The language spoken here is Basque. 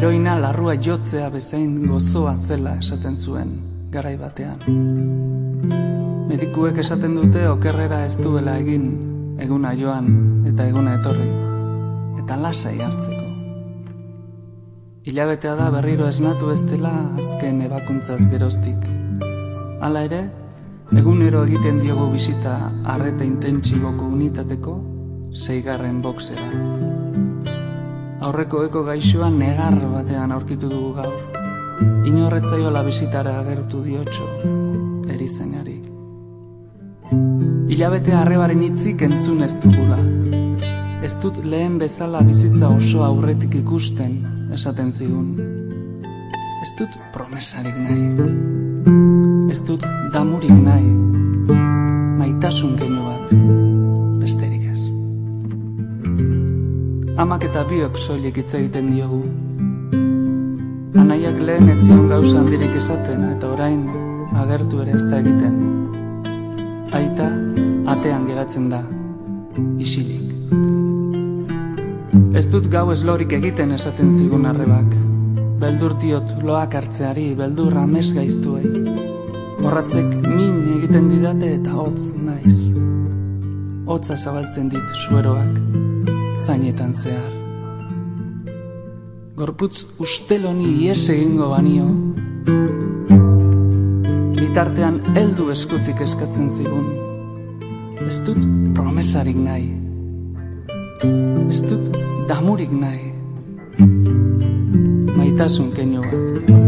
Heroina larrua jotzea bezain gozoa zela esaten zuen, garai batean. Medikuek esaten dute okerrera ez duela egin, eguna joan eta eguna etorri, eta lasai hartzeko. Ilabetea da berriro esnatu ez dela azken ebakuntzaz geroztik. Hala ere, egunero egiten diogu bisita arreta intentsiboko unitateko, zeigarren boxera. Aurreko eko gaixoa negar batean aurkitu dugu gaur. Inorretzaiola bizitara agertu diotxo, erizenari. Ilabete arrebaren hitzik entzun ez dugula. Ez dut lehen bezala bizitza oso aurretik ikusten, esaten zigun. Ez dut promesarik nahi. Ez dut damurik nahi. Maitasun keinu bat, Amak eta biok soilik hitz egiten diogu. Anaiak lehen etzion gauza handirik esaten eta orain agertu ere ez da egiten. Aita atean geratzen da, isilik. Ez dut gau eslorik egiten esaten zigun arrebak. Beldurtiot loak hartzeari, beldur ames gaiztuei. Horratzek min egiten didate eta hotz naiz. Hotza zabaltzen dit sueroak, zainetan zehar. Gorputz usteloni ies egingo banio, bitartean heldu eskutik eskatzen zigun. Ez dut promesarik nahi, ez dut damurik nahi. Maitasun keinu bat.